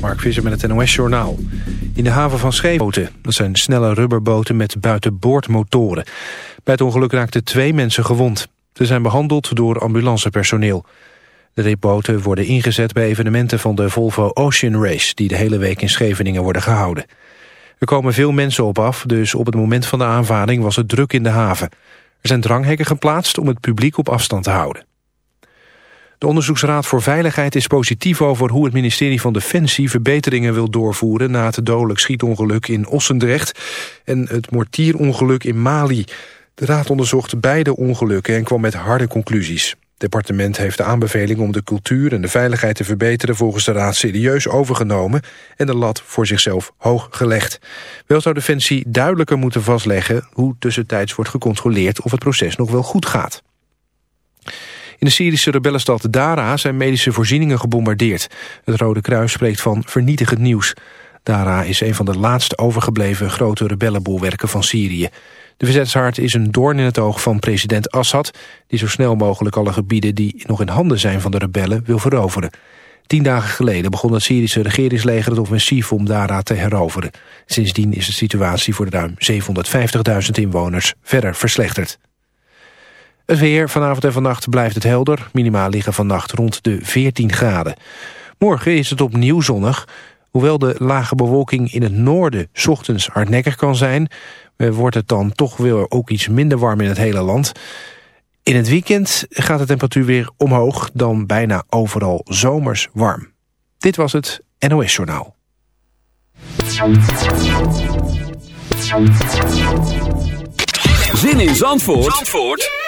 Mark Visser met het NOS-journaal. In de haven van Scheepboten. Dat zijn snelle rubberboten met buitenboordmotoren. Bij het ongeluk raakten twee mensen gewond. Ze zijn behandeld door ambulancepersoneel. De ribboten worden ingezet bij evenementen van de Volvo Ocean Race... die de hele week in Scheveningen worden gehouden. Er komen veel mensen op af, dus op het moment van de aanvaring was het druk in de haven. Er zijn dranghekken geplaatst om het publiek op afstand te houden. De Onderzoeksraad voor Veiligheid is positief over hoe het ministerie van Defensie verbeteringen wil doorvoeren na het dodelijk schietongeluk in Ossendrecht en het mortierongeluk in Mali. De raad onderzocht beide ongelukken en kwam met harde conclusies. Het departement heeft de aanbeveling om de cultuur en de veiligheid te verbeteren volgens de raad serieus overgenomen en de lat voor zichzelf hoog gelegd. Wel zou Defensie duidelijker moeten vastleggen hoe tussentijds wordt gecontroleerd of het proces nog wel goed gaat. In de Syrische rebellenstad Dara zijn medische voorzieningen gebombardeerd. Het Rode Kruis spreekt van vernietigend nieuws. Dara is een van de laatst overgebleven grote rebellenbolwerken van Syrië. De verzetshart is een doorn in het oog van president Assad... die zo snel mogelijk alle gebieden die nog in handen zijn van de rebellen wil veroveren. Tien dagen geleden begon het Syrische regeringsleger het offensief om Dara te heroveren. Sindsdien is de situatie voor de ruim 750.000 inwoners verder verslechterd. Het weer, vanavond en vannacht blijft het helder. Minimaal liggen vannacht rond de 14 graden. Morgen is het opnieuw zonnig. Hoewel de lage bewolking in het noorden ochtends hardnekkig kan zijn... Eh, wordt het dan toch weer ook iets minder warm in het hele land. In het weekend gaat de temperatuur weer omhoog... dan bijna overal zomers warm. Dit was het NOS Journaal. Zin in Zandvoort? Zandvoort?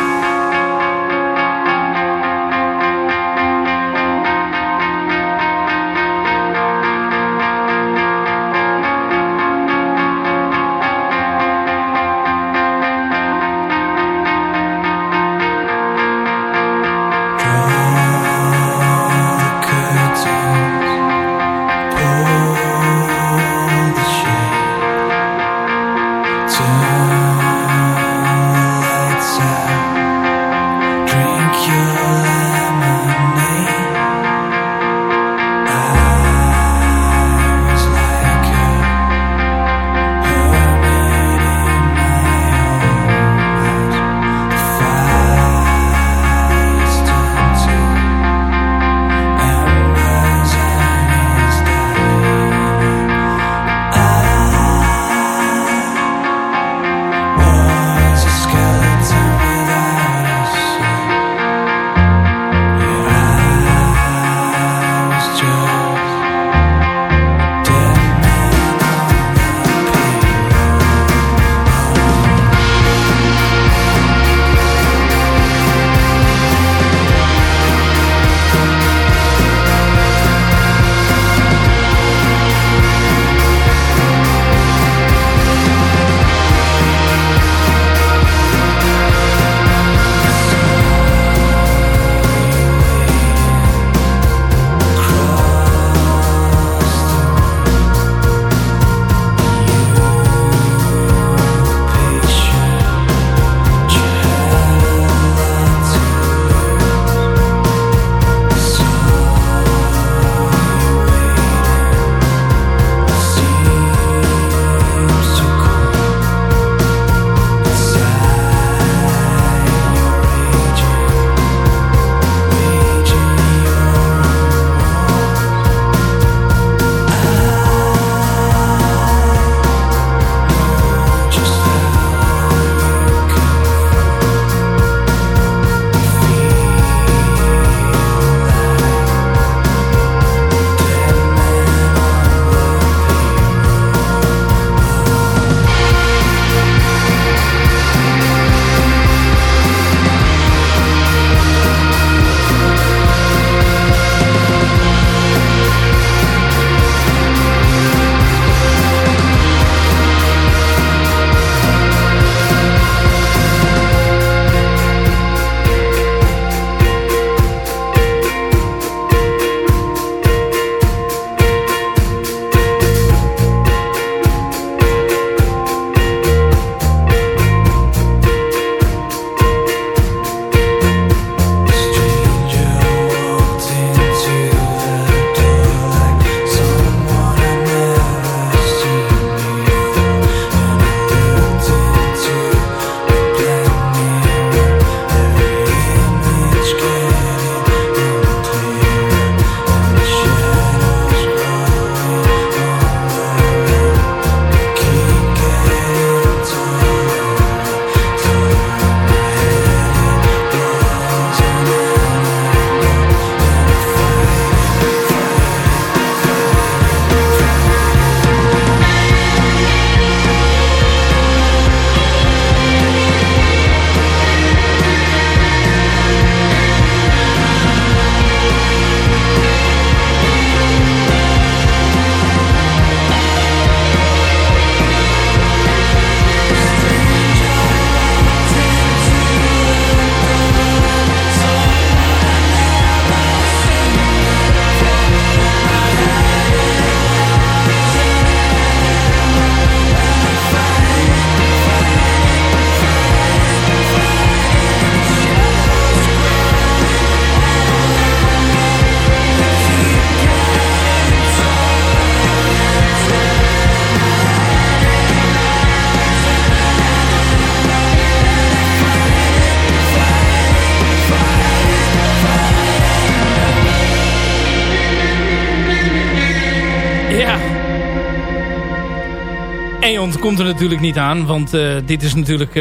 Komt er natuurlijk niet aan. Want dit is natuurlijk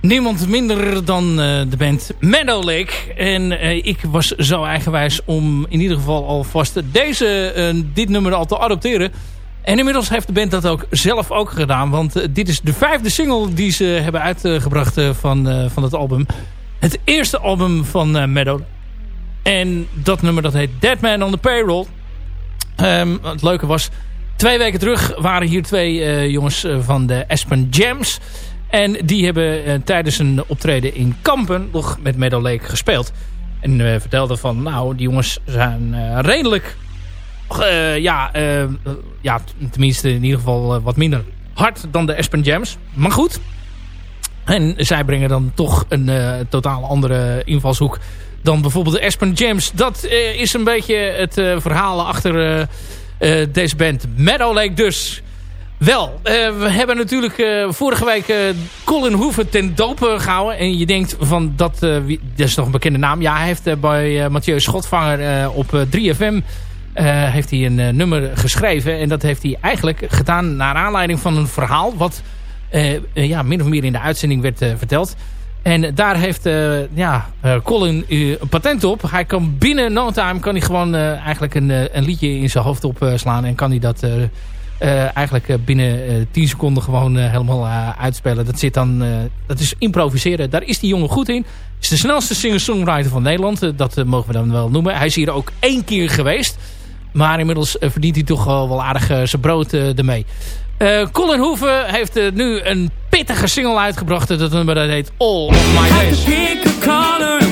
niemand minder dan de band Meadow Lake. En ik was zo eigenwijs om in ieder geval alvast deze, dit nummer al te adopteren. En inmiddels heeft de band dat ook zelf ook gedaan. Want dit is de vijfde single die ze hebben uitgebracht van, van het album. Het eerste album van Meadow. En dat nummer dat heet Dead Man on the Payroll. Ehm, het leuke was, twee weken terug waren hier twee uh, jongens eh, van de Aspen Jams. En die hebben uh, tijdens een optreden in Kampen nog met Meadow Lake gespeeld. En we vertelden van, nou, die jongens zijn redelijk... ja, ja, tenminste in ieder geval wat minder hard dan de Aspen Jams. Maar goed. En zij brengen dan toch een totaal andere invalshoek dan bijvoorbeeld de Aspen Jams. Dat uh, is een beetje het uh, verhaal achter uh, deze band. Meadow Lake dus. Wel, we hebben natuurlijk vorige week Colin Hoeven ten doop gehouden. En je denkt van, dat, dat is toch een bekende naam. Ja, hij heeft bij Mathieu Schotvanger op 3FM... heeft hij een nummer geschreven. En dat heeft hij eigenlijk gedaan naar aanleiding van een verhaal... wat ja, min of meer in de uitzending werd verteld... En daar heeft uh, ja, uh, Colin uh, een patent op. Hij kan binnen no time kan hij gewoon eigenlijk een, een liedje in zijn hoofd opslaan. en kan hij dat eigenlijk binnen 10 seconden gewoon helemaal uitspelen. Dat, zit dan, dat is improviseren. Daar is die jongen goed in. Is de snelste singer-songwriter van Nederland. dat mogen we dan wel noemen. Hij is hier ook één keer geweest. Maar inmiddels verdient hij toch wel aardig zijn brood ermee. Colin Hoeven heeft nu een pittige single uitgebracht. Dat nummer dat heet All of My Days.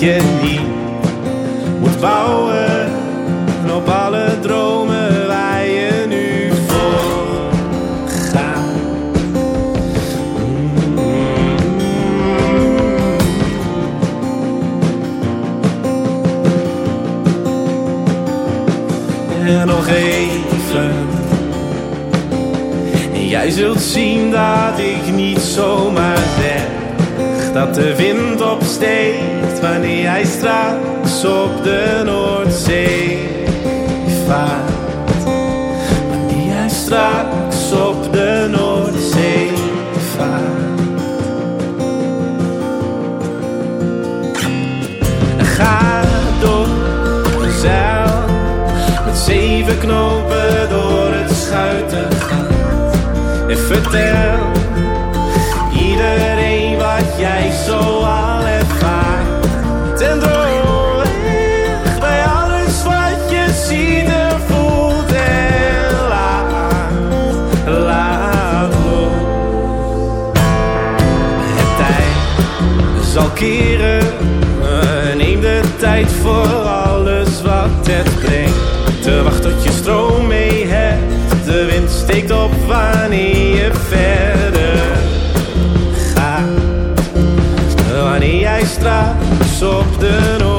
Dat Te wachten tot je stroom mee hebt, de wind steekt op wanneer je verder wanneer jij straks op de Noordzee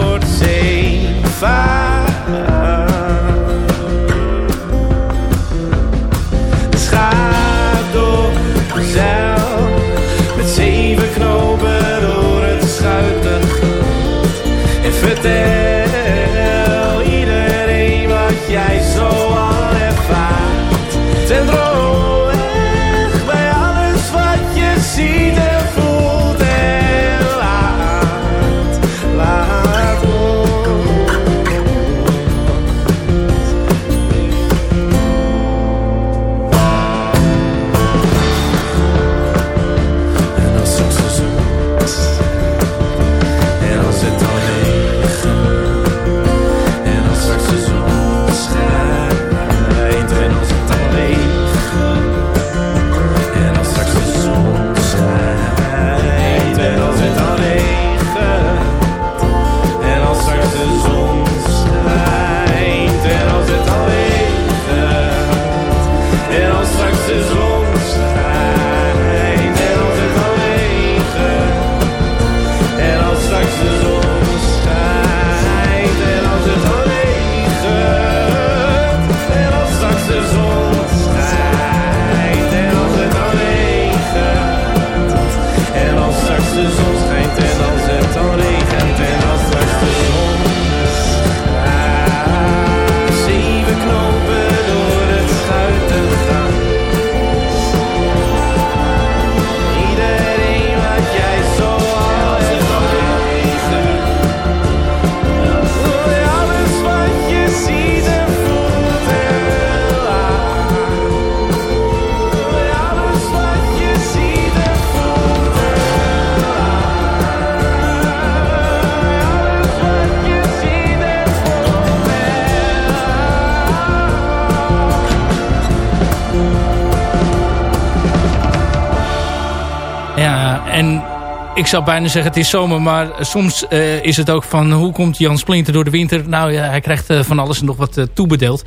ik zou bijna zeggen het is zomer, maar soms eh, is het ook van hoe komt Jan Splinter door de winter? Nou ja, hij krijgt eh, van alles en nog wat eh, toebedeeld.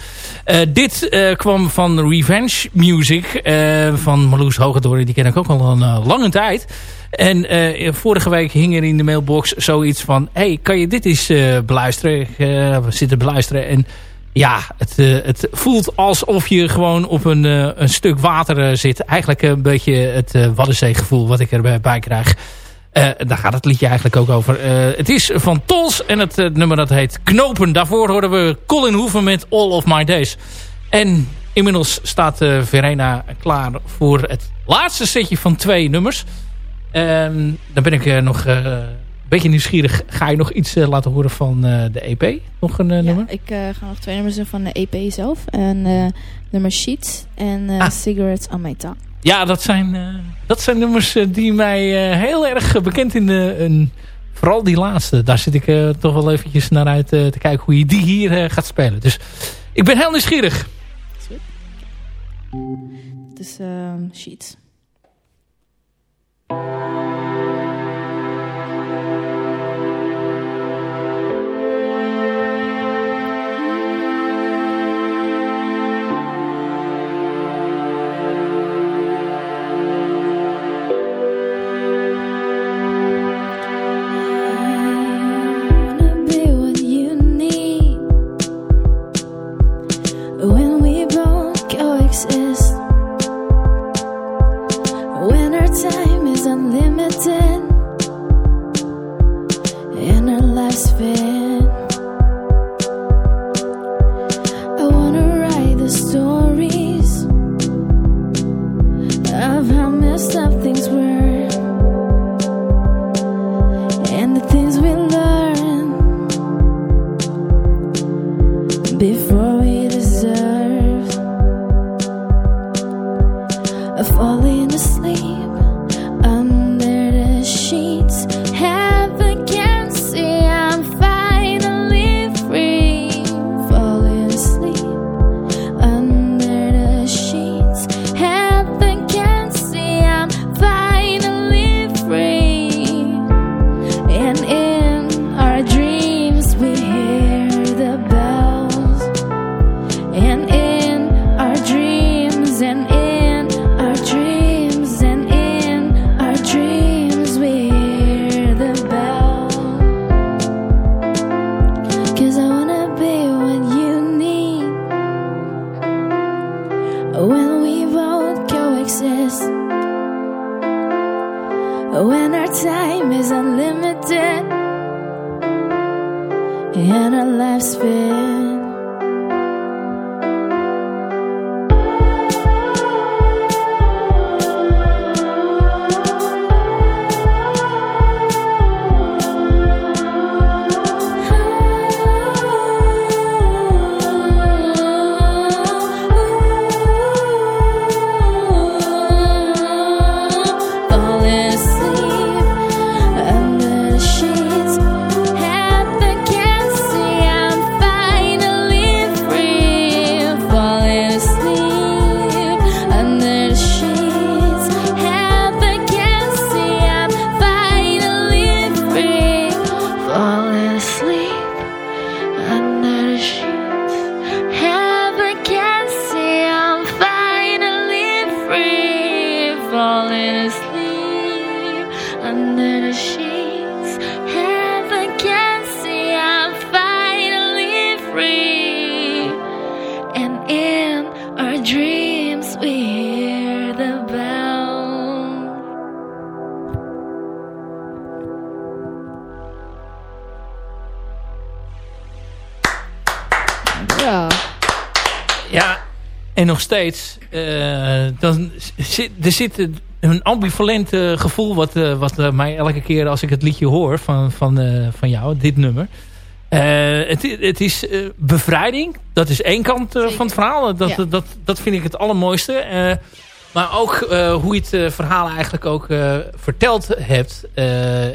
Dit kwam van Revenge Music van Marloes Hogedoorn. Die ken ik ook al een lange tijd. En vorige week hing er in de mailbox zoiets van... hey, kan je dit eens beluisteren? Ik eh, zit te beluisteren en... Ja, het, het voelt alsof je gewoon op een, een stuk water zit. Eigenlijk een beetje het uh, Waddenzeegevoel wat ik erbij bij krijg. Eh, daar gaat het liedje eigenlijk ook over. Eh, het is van Tols en het nummer dat heet Knopen. Daarvoor hoorden we Colin Hoeven met All of My Days. En inmiddels staat eh, Verena klaar voor het laatste setje van twee nummers. Ehm, dan ben ik nog een beetje nieuwsgierig. Ga je nog iets laten horen van de EP? Nog een Ja, nummer? ik ga nog twee nummers doen van de EP zelf. En nummer Sheets en Ah. Cigarettes on My Tongue. Ja, dat zijn, eh, dat zijn nummers eh, die mij eh, heel erg bekend in de... Een, vooral die laatste. Daar zit ik toch wel eventjes naar uit te kijken hoe je die hier gaat spelen. Dus ik ben heel nieuwsgierig. Het is ehm, Sheets. En nog steeds. eh, dan zit, er zit een ambivalent gevoel... wat, eh, wat eh, mij elke keer als ik het liedje hoor van, van, van jou, dit nummer... Het, het is bevrijding. Dat is één kant van het verhaal. Dat, Ja. dat, dat vind ik het allermooiste. Maar ook hoe je het verhaal eigenlijk ook verteld hebt.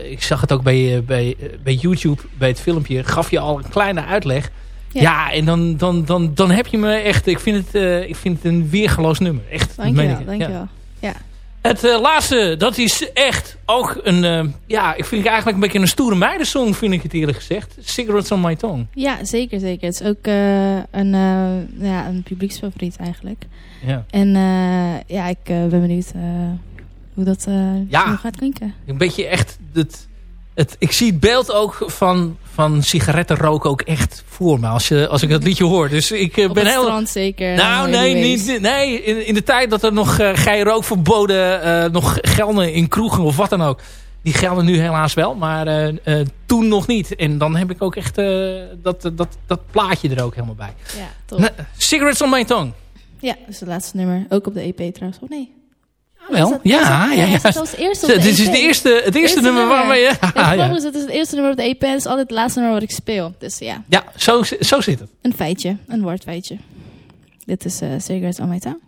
Ik zag het ook bij, bij, bij YouTube, bij het filmpje. Gaf je al een kleine uitleg. Ja, Ja. en dan, dan, dan, dan heb je me echt... Ik vind het, eh, ik vind het een weergeloos nummer. Echt, meen Dankjewel. Ja. Het eh, laatste, dat is echt ook een... eh, ja, ik vind het eigenlijk een beetje een stoere meidensong, vind ik het eerlijk gezegd. Cigarettes on my tongue. Ja, zeker, zeker. Het is ook een, ja, een publieksfavoriet eigenlijk. Ja. En ja, ik ben benieuwd hoe dat Ja. gaat klinken. Een beetje echt... Het, het, ik zie het beeld ook van, van sigarettenrook ook echt voor me. Als, je, als ik dat liedje hoor. Dus ik eh, Op ben het heel... strand zeker. Nou, eh, nee, anyways. niet, nee in, in de tijd dat er nog uh, gij rookverboden uh, nog gelden in kroegen of wat dan ook. Die gelden nu helaas wel, maar uh, toen nog niet. En dan heb ik ook echt dat, dat, dat plaatje er ook helemaal bij. Ja, top. Cigarettes on my tongue. Ja, dat is het laatste nummer. Ook op de EP trouwens. Oh nee. Wel, dat, ja, ja, ja. Het eerste is het eerste, het eerste, nummer waarmee je... Ja, ja. Is, het is het eerste nummer op de EP en het is altijd het laatste nummer wat ik speel. Dus ja. Ja, zo, zo zit het. Een feitje, een woordfeitje. Dit is uh, Cigarettes on my tongue.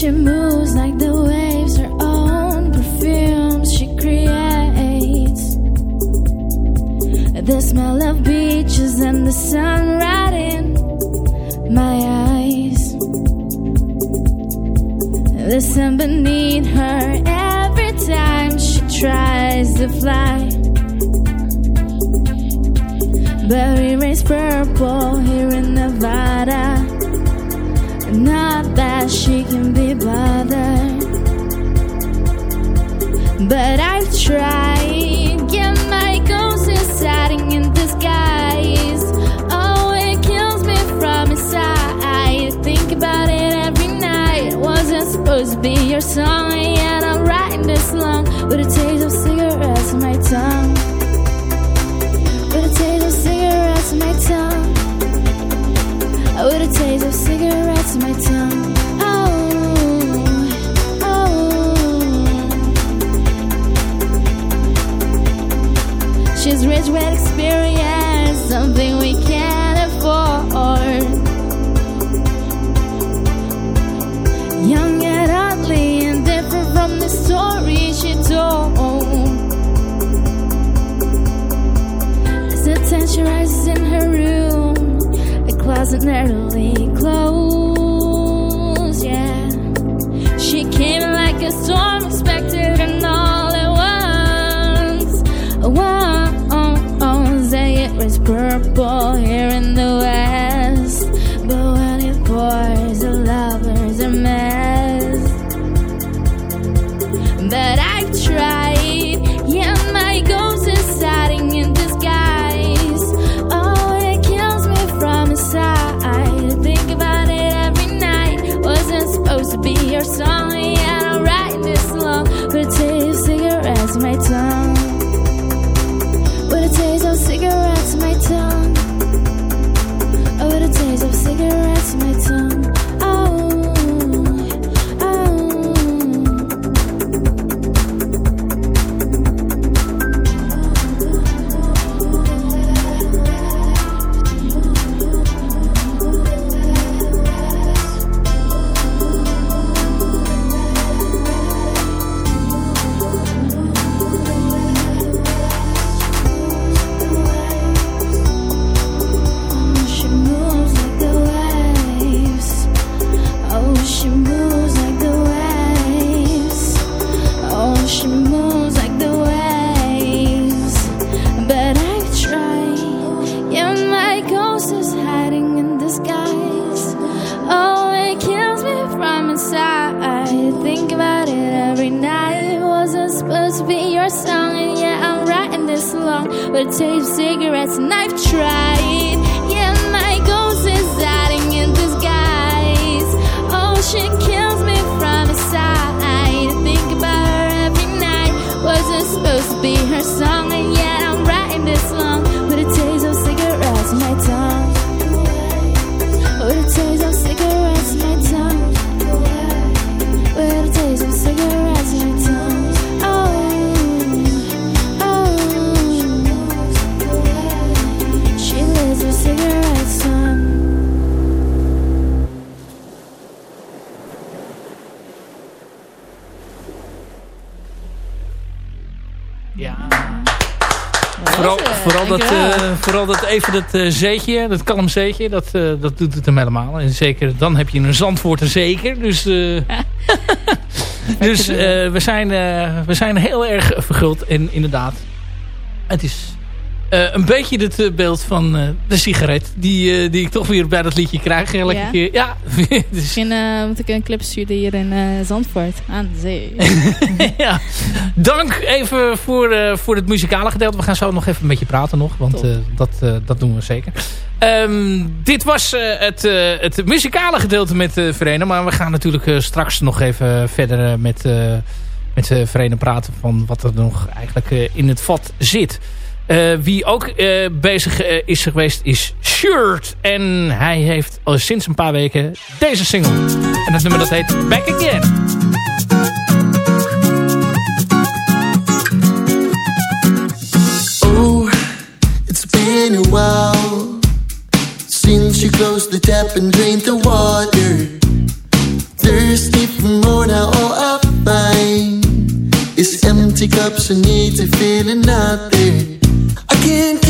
She moves like the waves, her own perfume she creates. The smell of beaches and the sun right in my eyes. The beneath her every time she tries to fly. Berry rays purple here in Nevada. Not that she can be bothered, but I've tried. Get my ghost inside in disguise. Oh, it kills me from inside. I Think about it every night. Wasn't supposed to be your song, yet I'm writing this long with a taste of cigarettes in my tongue. With a taste of cigarettes in my tongue. With a taste of cigarettes in my tongue. Oh, oh. She's rich with experience, something we can't afford. Young and ugly and different from the she told. As the tension rises in her room closet nearly closed, yeah. She came like a storm, expected and all at once. Oh, oh, oh, Once, it was purple here even dat uh, zeetje, dat kalm zeetje, dat, eh, dat doet het hem helemaal. En zeker, dan heb je een zandvoort zeker. Dus, eh, dus we, zijn, we zijn heel erg verguld. En inderdaad, het is eh, een beetje het eh, beeld van eh, de sigaret. Die, die ik toch weer bij dat liedje krijg elke ja. keer. Ja. dus. Moet ik een clip sturen hier in Zandvoort. Aan de zee. ja. Dank even voor, voor het muzikale gedeelte. We gaan zo nog even met je praten nog. Want dat, dat doen we zeker. Ehm, dit was het, het muzikale gedeelte met uh, Verena. Maar we gaan natuurlijk straks nog even verder met, met Verena praten. Van wat er nog eigenlijk in het vat zit. Uh, wie ook uh, bezig eh, is geweest is Shirt. En hij heeft al sinds een paar weken deze single. En dat nummer dat heet Back Again. Oh, it's been a while Since you closed the tap and drained the water Thirsty for more now all I find Is empty cups and need to feeling not there can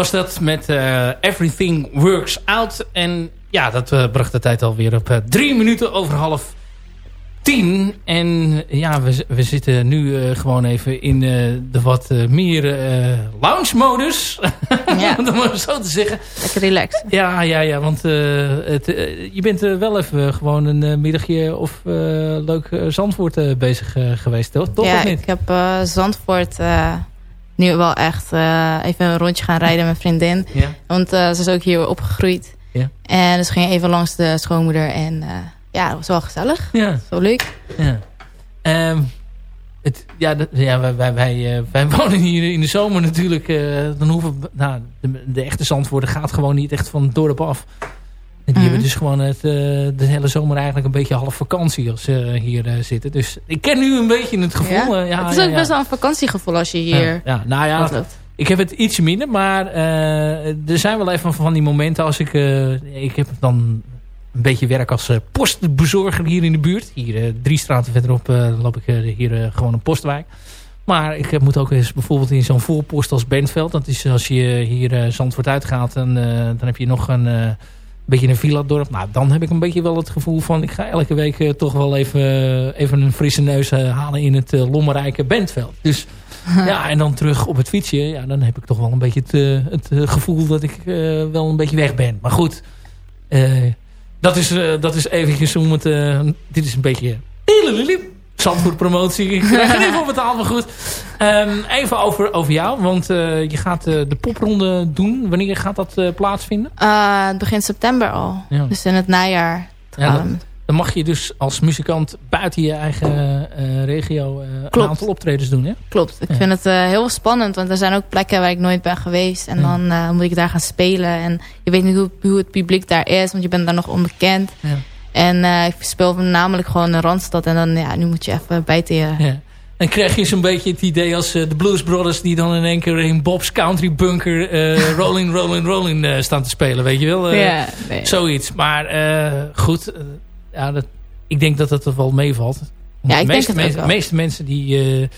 was dat met eh, Everything Works Out. En ja, dat eh, bracht de tijd alweer op eh, drie minuten over half tien. En ja, we, we zitten nu gewoon even in de wat meer lounge-modus. Ja. Om het zo te zeggen. Lekker relaxed. Ja, ja, ja. Want het, je bent wel even gewoon een middagje of leuk Zandvoort bezig geweest, toch? Ja, of niet? ik heb Zandvoort nu wel echt eh, even een rondje gaan rijden met mijn vriendin. Ja. Want eh, ze is ook hier opgegroeid. Ja. En dus ging even langs de schoonmoeder. En eh, ja, dat was wel gezellig. Ja. Zo leuk. Ja. Ehm, het, ja, ja wij, wij, wij, wonen hier in de zomer natuurlijk. dan hoeven, nou, de, de echte zandwoorden gaat gewoon niet echt van het dorp af die Mhm. hebben dus gewoon het, eh, de hele zomer eigenlijk een beetje half vakantie als ze hier eh, zitten. Dus ik ken nu een beetje het gevoel. Ja? eh, ja, het is ja, ook ja. best wel een vakantiegevoel als je hier Ja, ja, nou ja, ik heb het iets minder, maar eh, er zijn wel even van die momenten als ik... eh, ik heb dan een beetje werk als eh, postbezorger hier in de buurt. Hier eh, drie straten verderop eh, loop ik eh, hier eh, gewoon een postwijk. Maar ik eh, moet ook eens bijvoorbeeld in zo'n voorpost als Bentveld. Dat is als je hier eh, Zandvoort uitgaat, en, eh, dan heb je nog een... beetje een villa-dorp. Nou, dan heb ik een beetje wel het gevoel van... ik ga elke week eh, toch wel even, eh, even een frisse neus eh, halen in het uh, lommerrijke Bentveld. Dus ja, en dan terug op het fietsje. Ja, dan heb ik toch wel een beetje het, het gevoel dat ik wel een beetje weg ben. Maar goed, dat, is, eh, dat is eventjes om het... dit is een beetje... Zandvoort promotie. Ik krijg er even op betaald, maar goed. Ehm, even over, over jou, want eh, je gaat eh, de popronde doen. Wanneer gaat dat eh, plaatsvinden? Begint september al. Ja. Dus in het najaar. Ja, dat- we. Dan mag je dus als muzikant buiten je eigen regio een aantal optredens doen, hè? Klopt. Ik Ja. vind het heel spannend. Want er zijn ook plekken waar ik nooit ben geweest. En dan moet ik daar gaan spelen. En je weet niet hoe, hoe het publiek daar is. Want je bent daar nog onbekend. Ja. En eh, ik speel namelijk gewoon een Randstad. En dan, ja, nu moet je even bijten je... Ja. En krijg je zo'n beetje het idee als eh, de Blues Brothers... die dan in één keer in Bob's Country Bunker... eh, rolling, rolling, rolling staan te spelen, weet je wel? Ja, nee. Zoiets. Maar goed, ja, dat, ik denk dat dat er wel meevalt. Ja, ik de denk het ook meeste, wel. meeste mensen die...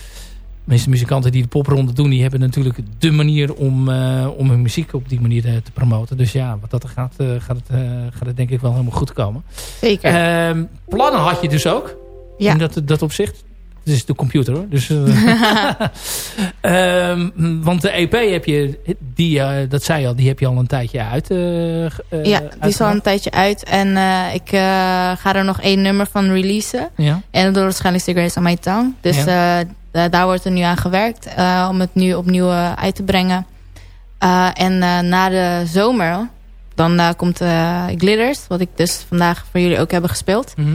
de meeste muzikanten die de popronde doen... die hebben natuurlijk de manier om, eh, om hun muziek op die manier eh, te promoten. Dus ja, wat dat er gaat, eh, gaat, het, gaat het denk ik wel helemaal goed komen. Zeker. Ehm, plannen had je dus ook. Ja. In dat, dat opzicht. Het is de computer hoor. Dus, eh, Ehm, want de EP heb je, die, eh, dat zei je al, die heb je al een tijdje uit. eh, ja, die is al een tijdje uit. En ik ga er nog één nummer van releasen. Ja. En dat wordt waarschijnlijk The Grace on My Tongue. Dus da- daar wordt er nu aan gewerkt. om het nu opnieuw uit te brengen. En na de zomer... Dan komt Glitters. Wat ik dus vandaag voor jullie ook hebben gespeeld. Mhm.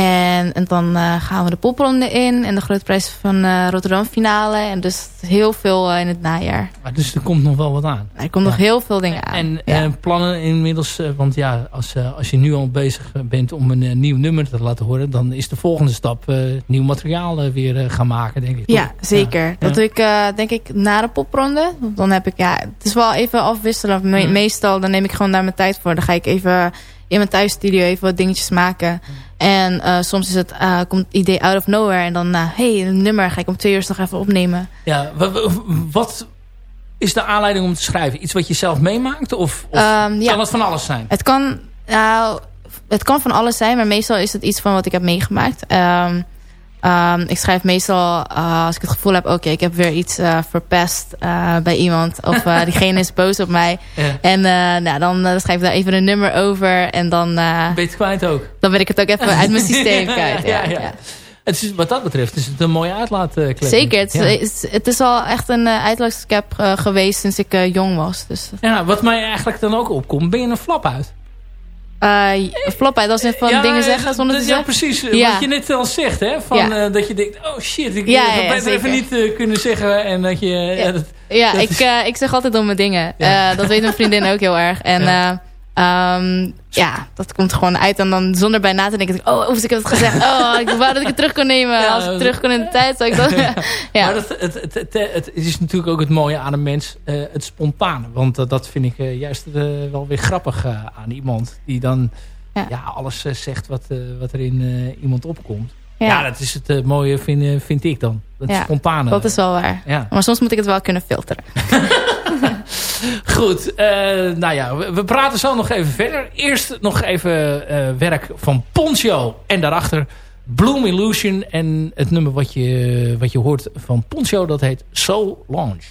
En, en dan eh, gaan we de popronde in. En de grote prijs van eh, Rotterdam finale. En dus heel veel eh, in het najaar. Maar Dus er komt nog wel wat aan. Er komt Ja. nog heel veel dingen aan. En ja. eh, plannen inmiddels, want ja, als, als je nu al bezig bent om een nieuw nummer te laten horen, dan is de volgende stap nieuw materiaal weer gaan maken, denk ik. Ja, toch? zeker. Dat doe ik denk ik na de popronde. Dan heb ik, ja, het is wel even afwisselen. Me-. Meestal dan neem ik gewoon daar mijn tijd voor. Dan ga ik even in mijn thuisstudio even wat dingetjes maken. En eh, soms is het, eh, komt het idee out of nowhere. En dan, hé, hey, een nummer ga ik om twee uur nog even opnemen. Ja, wa- wa- wat is de aanleiding om te schrijven? Iets wat je zelf meemaakt? Of, of Ehm, ja. kan het van alles zijn? Het kan, nou, het kan van alles zijn, maar meestal is het iets van wat ik heb meegemaakt. Ehm, ehm, ik schrijf meestal eh, als ik het gevoel heb, oké, ik heb weer iets eh, verpest eh, bij iemand. Of diegene is boos op mij. Ja. En nou, dan schrijf ik daar even een nummer over. En dan, Ben je het kwijt ook? dan ben ik het ook even uit mijn systeem kwijt. Ja, ja, Het is, wat dat betreft is het een mooie uitlaatklep. Zeker, het, Ja. is, het is al echt een uh, uitlaatsklep uh, geweest sinds ik uh, jong was. Dus. Ja, wat mij eigenlijk dan ook opkomt, ben je een flap uit? Uh, uit, als je van ja, dingen zeggen zonder dat, te ja, zeggen. precies. Ja. Wat je net al zegt, hè? Van, uh, dat je denkt, oh shit, ik Ja, beter zeker. even niet uh, kunnen zeggen. En dat je... Ja, dat, dat ik, is- ik zeg altijd domme dingen. Dat weet mijn vriendin ook heel erg. En. Um, ja, dat komt gewoon uit. En dan zonder bij na te denken, oh, hoe ik heb het gezegd? Oh, ik wou dat ik het terug kon nemen. Ja, Als ik terug kon in de tijd, zou ik dat... ja. Maar dat, het, het, het, het is natuurlijk ook het mooie aan een mens, uh, het spontane. Want uh, dat vind ik uh, juist wel weer grappig aan iemand. Die dan ja. Ja. alles zegt wat, wat er in iemand opkomt. Ja. Ja. dat is het uh, mooie, vind, vind ik dan. Dat Ja, spontane. Dat is wel waar. Ja. Maar soms moet ik het wel kunnen filteren. Goed, uh, nou ja, we, praten zo nog even verder. Eerst nog even uh, werk van Poncho en daarachter Bloom Illusion. En het nummer wat je, wat je hoort van Poncho, dat heet Soul Launch.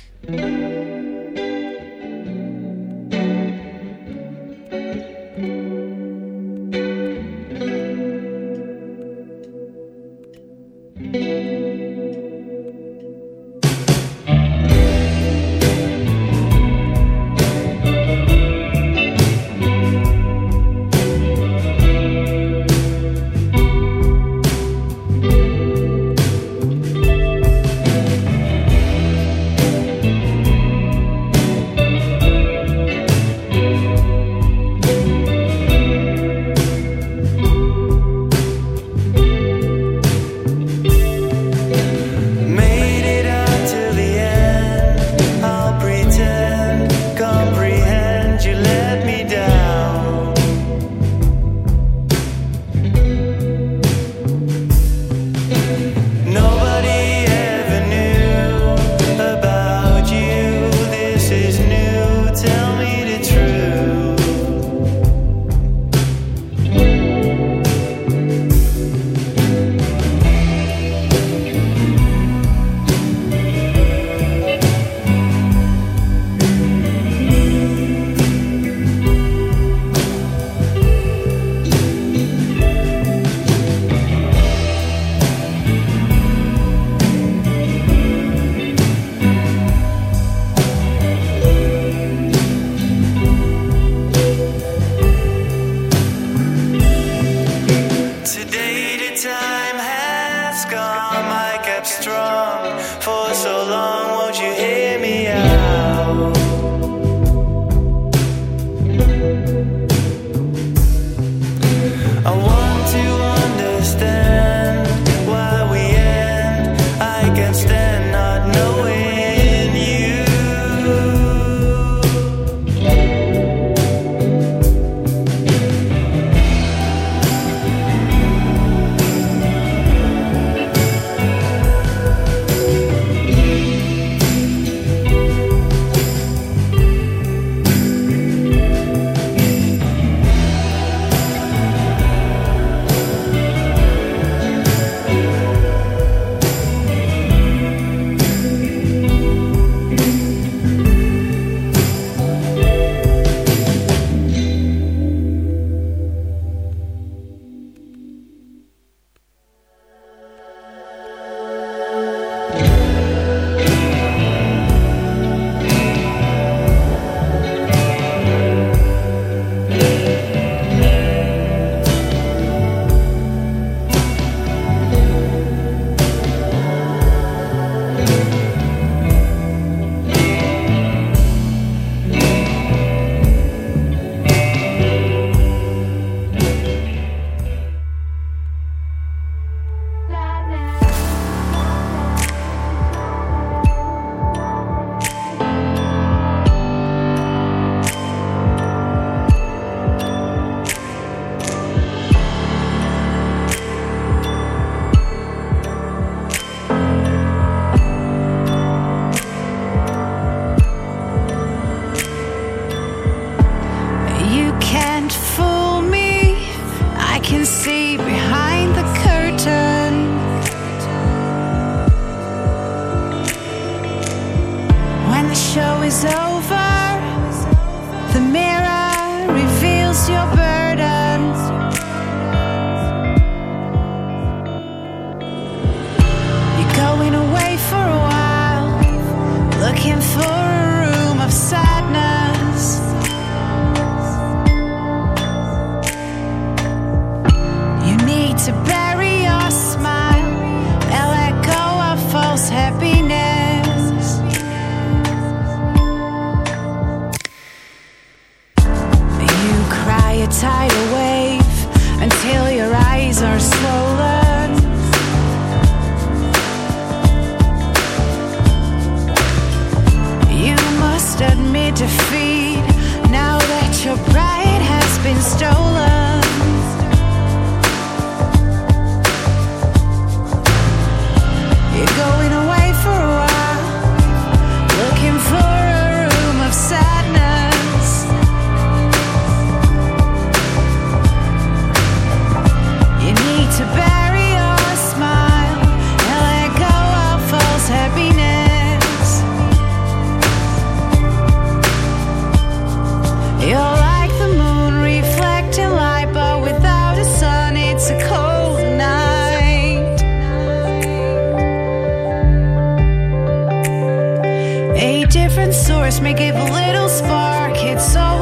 Source may give a little spark. It's always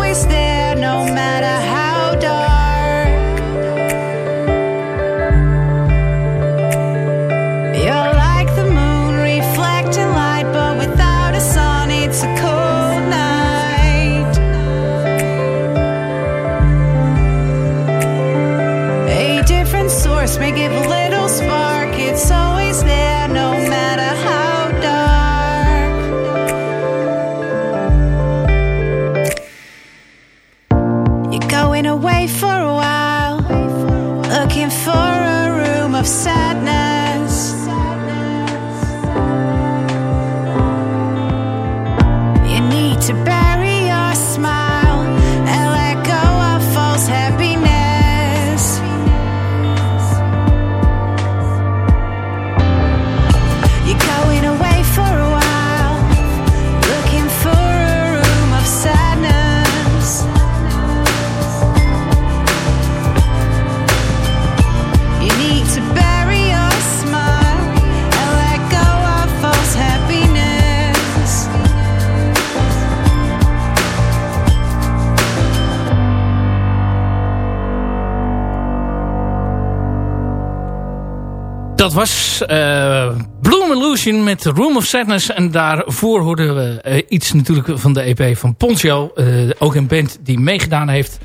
Illusion met Room of Sadness. En daarvoor hoorden we eh, iets natuurlijk van de EP van Poncho. Eh, ook een band die meegedaan heeft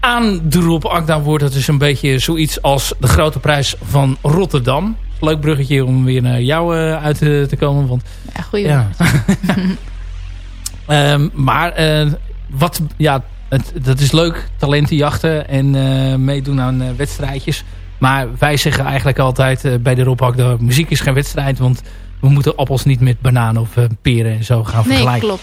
aan de Rob Akda wordt het dus een beetje zoiets als de grote prijs van Rotterdam. Leuk bruggetje om weer naar jou eh, uit te, komen. Want, Ja, goeie. ja. Ehm, maar wat, ja, het, dat is leuk. Talenten jachten en meedoen aan eh, wedstrijdjes. Maar wij zeggen eigenlijk altijd bij de Rob Akda... muziek is geen wedstrijd, want we moeten appels niet met bananen of eh, peren en zo gaan Nee, vergelijken. klopt.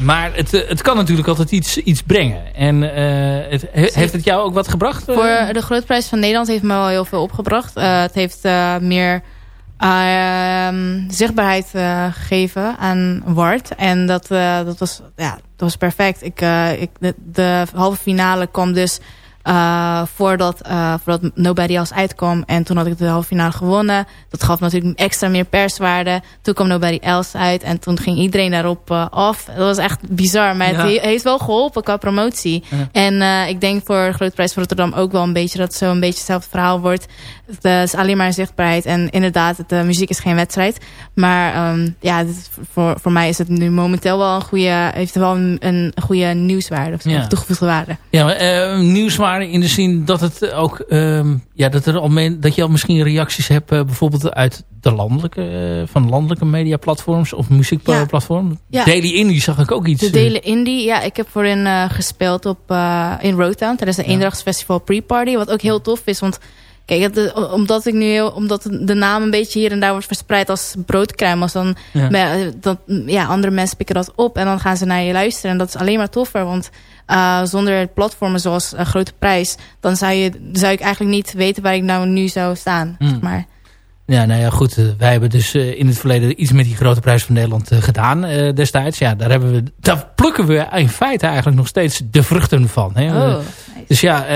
Maar het, eh, het kan natuurlijk altijd iets, iets brengen. En eh, het, he- heeft het jou ook wat gebracht? Voor de Grote Prijs van Nederland heeft me wel heel veel opgebracht. Het heeft meer ehm, zichtbaarheid gegeven aan Ward. En dat, dat, was, ja, dat was perfect. Ik, ik, de, de halve finale kwam dus eh, voordat, eh, voordat Nobody Else uitkwam. En toen had ik de halve finale gewonnen. Dat gaf natuurlijk extra meer perswaarde. Toen kwam Nobody Else uit. En toen ging iedereen daarop eh, af. Dat was echt bizar. Maar Ja. het he- heeft wel geholpen qua promotie. Ja. En ik denk voor de Grote Prijs van Rotterdam ook wel een beetje... dat het zo een beetje hetzelfde verhaal wordt. Het is alleen maar zichtbaarheid. En inderdaad, de muziek is geen wedstrijd. Maar ehm, ja, dit voor, voor mij is het nu momenteel wel een goede... heeft wel een, een goede nieuwswaarde. Of Ja. toegevoegde waarde. Ja, maar, eh, in de zin dat het ook ehm, ja, dat er al men, dat je al misschien reacties hebt, eh, bijvoorbeeld uit de landelijke, eh, van landelijke mediaplatforms of muziekplatforms. Ja. Daily Indie zag ik ook iets. De delen indie, ja, ik heb voorin eh gespeeld op, in Roadtown tijdens de Eendagsfestival Pre-Party. Wat ook heel tof is, want kijk, het, omdat ik nu heel, omdat de naam een beetje hier en daar wordt verspreid als broodkruimels, dan Ja. dat, ja, andere mensen pikken dat op en dan gaan ze naar je luisteren. En dat is alleen maar toffer, want eh, zonder platformen zoals een Grote Prijs, dan zou, je, zou ik eigenlijk niet weten waar ik nou nu zou staan. Mm. Zeg maar. Ja, nou ja, goed. eh, wij hebben dus eh, in het verleden iets met die grote prijs van Nederland gedaan destijds. Ja, daar, hebben we, daar plukken we in feite eigenlijk nog steeds de vruchten van. Hè? Oh, nice. Dus ja,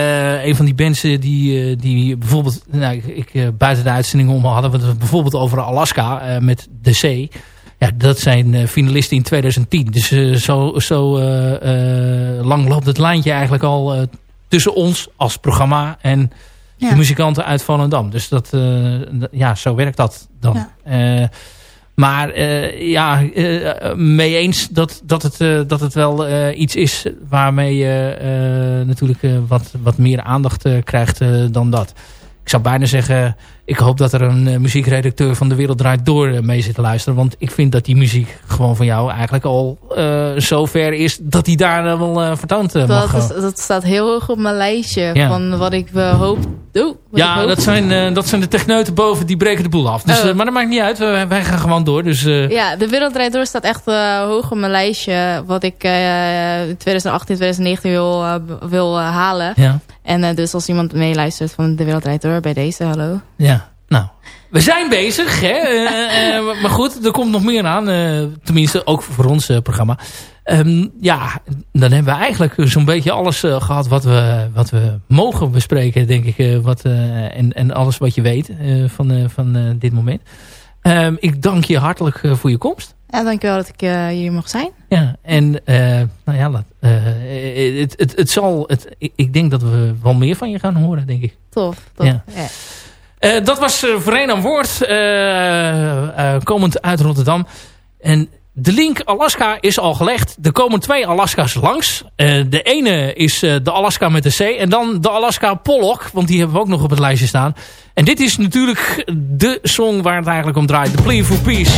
een van die mensen die, die bijvoorbeeld, nou, ik, buiten de uitzending om hadden we het bijvoorbeeld over Alaska met de zee. Ja, dat zijn eh, finalisten in 2010. Dus eh, zo, zo eh, lang loopt het lijntje eigenlijk al tussen ons als programma en Ja. de muzikanten uit Volendam. Dus dat, ja, zo werkt dat dan. Ja. Maar ja, mee eens dat, dat, het, dat het wel iets is waarmee je natuurlijk wat, wat meer aandacht krijgt dan dat. Ik zou bijna zeggen, ik hoop dat er een eh, muziekredacteur van De Wereld Draait Door eh, mee zit te luisteren. Want ik vind dat die muziek gewoon van jou eigenlijk al eh zo ver is dat die daar wel eh, vertoond mag Dat, is, dat staat heel hoog op mijn lijstje Ja. van wat ik hoop. Oh, Ja, hoop. dat zijn, dat zijn de techneuten boven, die breken de boel af. Dus, Oh. maar dat maakt niet uit, wij, wij gaan gewoon door. Dus, Ja, de Wereld Draait Door staat echt hoog op mijn lijstje. Wat ik in 2018, 2019 wil, wil halen. ja, En dus als iemand meeluistert van de Wereld Draait Door bij deze, hallo. ja, nou. We zijn bezig, hè? Eh, eh, maar goed, er komt nog meer aan. eh, tenminste, ook voor ons eh, programma. Ehm, ja, dan hebben we eigenlijk zo'n beetje alles eh, gehad wat we, wat we mogen bespreken, denk ik. eh, wat, eh, en, en alles wat je weet eh, van, eh, van eh, dit moment. Ehm, ik dank je hartelijk eh, voor je komst. Ja, dankjewel dat ik eh, hier mag zijn. Ja, en eh, nou ja, eh, het, het, het zal, het, ik- ik denk dat we wel meer van je gaan horen, denk ik. Tof. tof. Ja. Ja. Eh, dat was uh, Vereen aan Woord, eh, eh, komend uit Rotterdam. En de link Alaska is al gelegd. Er komen twee Alaska's langs. Eh, de ene is eh, de Alaska met de C. En dan de Alaska Pollock. Want die hebben we ook nog op het lijstje staan. En dit is natuurlijk de song waar het eigenlijk om draait. The Plea for Peace.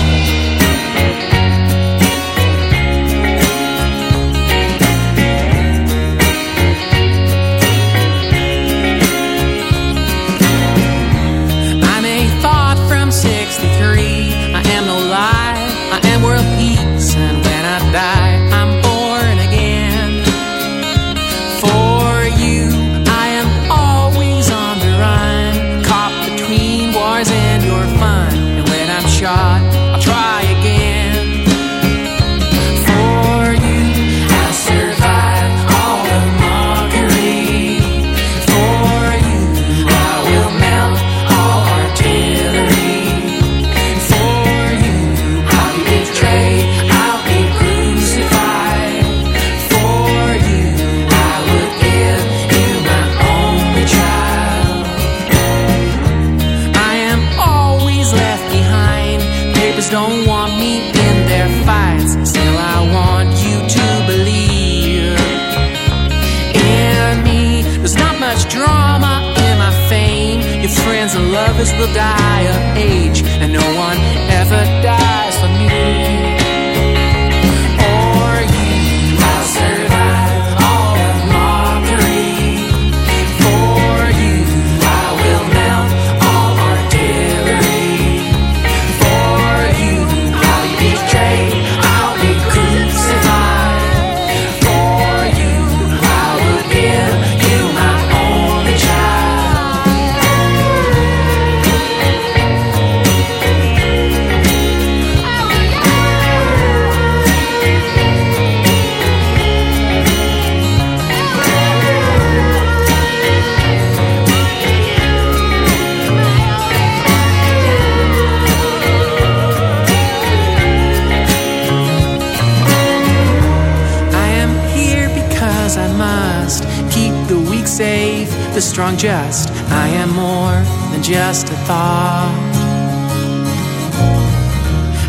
A strong jest. I am more than just a thought.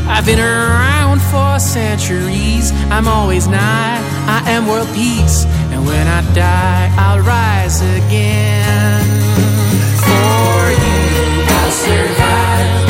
I've been around for centuries. I'm always nigh. I am world peace. And when I die, I'll rise again. For you, I'll survive.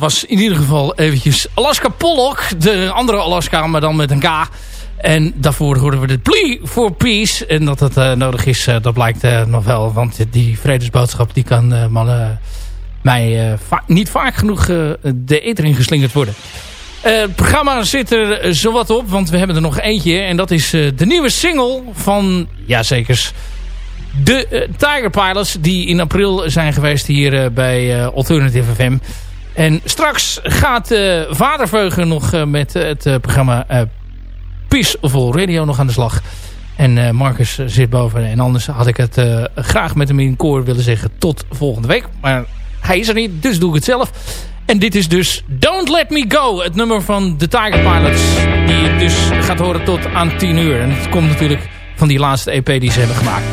Was, dat in ieder geval eventjes Alaska Pollock. De andere Alaska, maar dan met een K. En daarvoor horen we de Plea for Peace. En dat het uh, nodig is, uh, dat blijkt uh, nog wel. Want die vredesboodschap die kan mannen mij niet vaak genoeg de eter in geslingerd worden. het programma zit er zowat op, want we hebben er nog eentje. En dat is de nieuwe single van, ja zekers, de Tiger Pilots. Die in april zijn geweest hier bij Alternative FM. En straks gaat Vaderveugen nog met het programma Peaceful Radio nog aan de slag. En uh, Marcus zit boven. En anders had ik het uh, graag met hem in koor willen zeggen tot volgende week. Maar hij is er niet, dus doe ik het zelf. En dit is dus Don't Let Me Go. Het nummer van de Tiger Pilots. Die je dus gaat horen tot aan 10 uur. En het komt natuurlijk van die laatste EP die ze hebben gemaakt.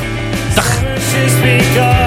Dag.